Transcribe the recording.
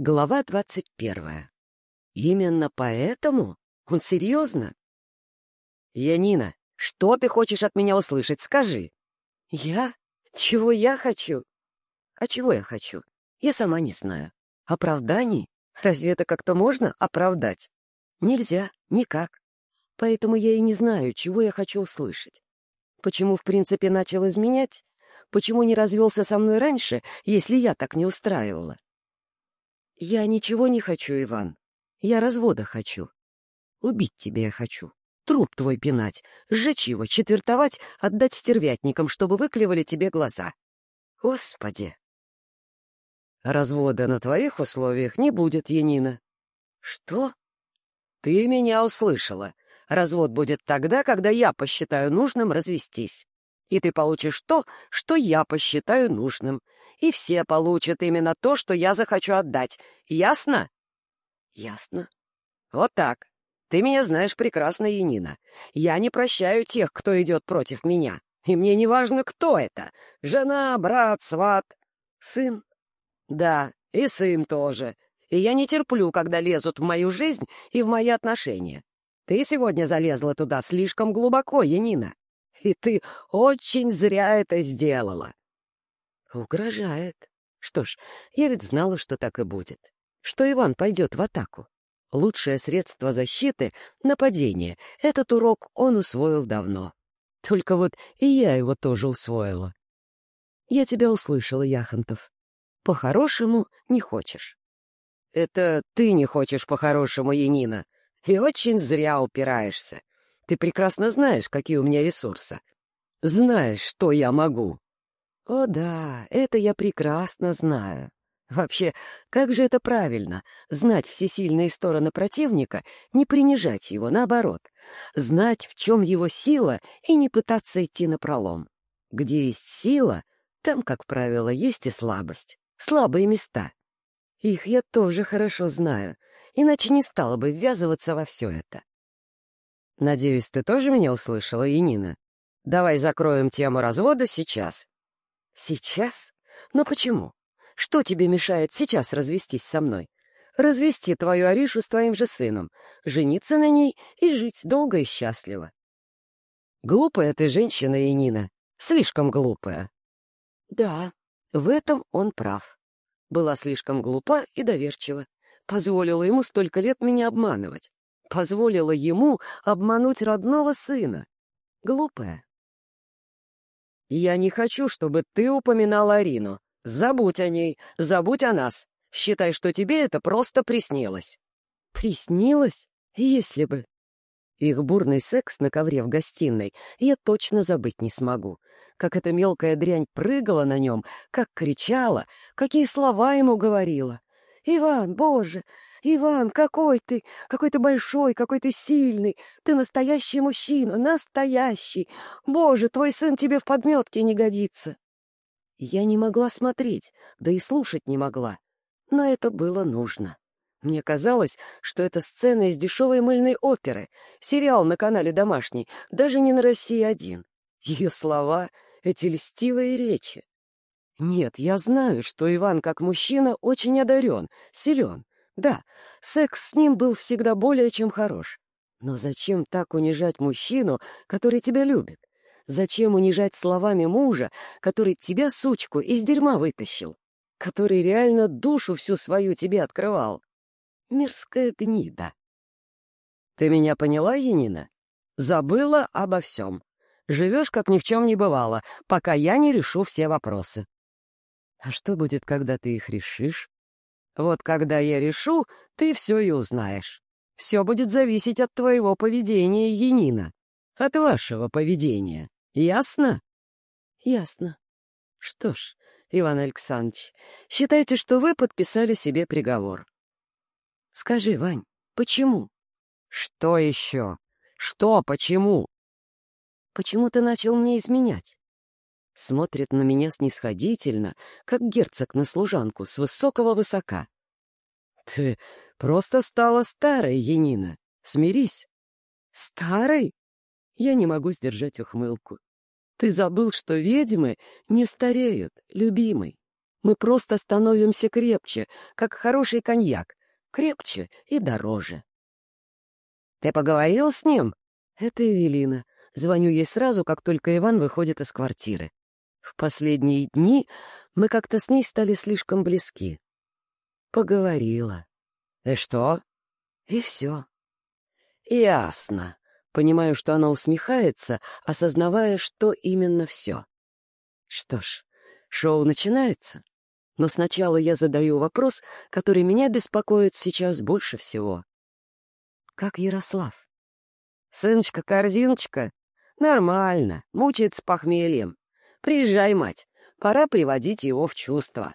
Глава двадцать первая. Именно поэтому? Он серьезно? Янина, что ты хочешь от меня услышать? Скажи. Я? Чего я хочу? А чего я хочу? Я сама не знаю. Оправданий? Разве это как-то можно оправдать? Нельзя, никак. Поэтому я и не знаю, чего я хочу услышать. Почему, в принципе, начал изменять? Почему не развелся со мной раньше, если я так не устраивала? Я ничего не хочу, Иван. Я развода хочу. Убить тебя я хочу. Труп твой пинать, сжечь его, четвертовать, отдать стервятникам, чтобы выклевали тебе глаза. Господи! Развода на твоих условиях не будет, Янина. Что? Ты меня услышала. Развод будет тогда, когда я посчитаю нужным развестись. И ты получишь то, что я посчитаю нужным и все получат именно то, что я захочу отдать. Ясно? Ясно. Вот так. Ты меня знаешь прекрасно, Янина. Я не прощаю тех, кто идет против меня. И мне не важно, кто это. Жена, брат, сват, сын. Да, и сын тоже. И я не терплю, когда лезут в мою жизнь и в мои отношения. Ты сегодня залезла туда слишком глубоко, Янина. И ты очень зря это сделала. Угрожает. Что ж, я ведь знала, что так и будет. Что Иван пойдет в атаку. Лучшее средство защиты — нападение. Этот урок он усвоил давно. Только вот и я его тоже усвоила. Я тебя услышала, Яхонтов. По-хорошему не хочешь. Это ты не хочешь по-хорошему, Янина. И очень зря упираешься. Ты прекрасно знаешь, какие у меня ресурсы. Знаешь, что я могу. О да, это я прекрасно знаю. Вообще, как же это правильно — знать все сильные стороны противника, не принижать его, наоборот. Знать, в чем его сила, и не пытаться идти на пролом. Где есть сила, там, как правило, есть и слабость. Слабые места. Их я тоже хорошо знаю, иначе не стала бы ввязываться во все это. Надеюсь, ты тоже меня услышала, Янина? Давай закроем тему развода сейчас. Сейчас? Но почему? Что тебе мешает сейчас развестись со мной? Развести твою Аришу с твоим же сыном, жениться на ней и жить долго и счастливо. Глупая ты женщина, Янина, слишком глупая. Да, в этом он прав. Была слишком глупа и доверчива. Позволила ему столько лет меня обманывать. Позволила ему обмануть родного сына. Глупая. «Я не хочу, чтобы ты упоминал Арину. Забудь о ней, забудь о нас. Считай, что тебе это просто приснилось». «Приснилось? Если бы...» Их бурный секс на ковре в гостиной я точно забыть не смогу. Как эта мелкая дрянь прыгала на нем, как кричала, какие слова ему говорила. «Иван, боже, «Иван, какой ты! Какой ты большой, какой ты сильный! Ты настоящий мужчина, настоящий! Боже, твой сын тебе в подметке не годится!» Я не могла смотреть, да и слушать не могла. Но это было нужно. Мне казалось, что это сцена из дешевой мыльной оперы, сериал на канале «Домашний», даже не на «России-1». Ее слова, эти льстивые речи. Нет, я знаю, что Иван как мужчина очень одарен, силен. Да, секс с ним был всегда более чем хорош. Но зачем так унижать мужчину, который тебя любит? Зачем унижать словами мужа, который тебя, сучку, из дерьма вытащил? Который реально душу всю свою тебе открывал? Мирская гнида. Ты меня поняла, Янина? Забыла обо всем. Живешь, как ни в чем не бывало, пока я не решу все вопросы. А что будет, когда ты их решишь? Вот когда я решу, ты все и узнаешь. Все будет зависеть от твоего поведения, Янина. От вашего поведения. Ясно? Ясно. Что ж, Иван Александрович, считайте, что вы подписали себе приговор. Скажи, Вань, почему? Что еще? Что, почему? Почему ты начал мне изменять? Смотрит на меня снисходительно, как герцог на служанку с высокого высока. «Ты просто стала старой, Янина. Смирись». «Старой?» Я не могу сдержать ухмылку. «Ты забыл, что ведьмы не стареют, любимый. Мы просто становимся крепче, как хороший коньяк. Крепче и дороже. «Ты поговорил с ним?» «Это Эвелина. Звоню ей сразу, как только Иван выходит из квартиры. В последние дни мы как-то с ней стали слишком близки. Поговорила. И что? И все. Ясно. Понимаю, что она усмехается, осознавая, что именно все. Что ж, шоу начинается. Но сначала я задаю вопрос, который меня беспокоит сейчас больше всего. Как Ярослав? Сыночка-корзиночка? Нормально, мучается похмельем. Приезжай, мать, пора приводить его в чувство.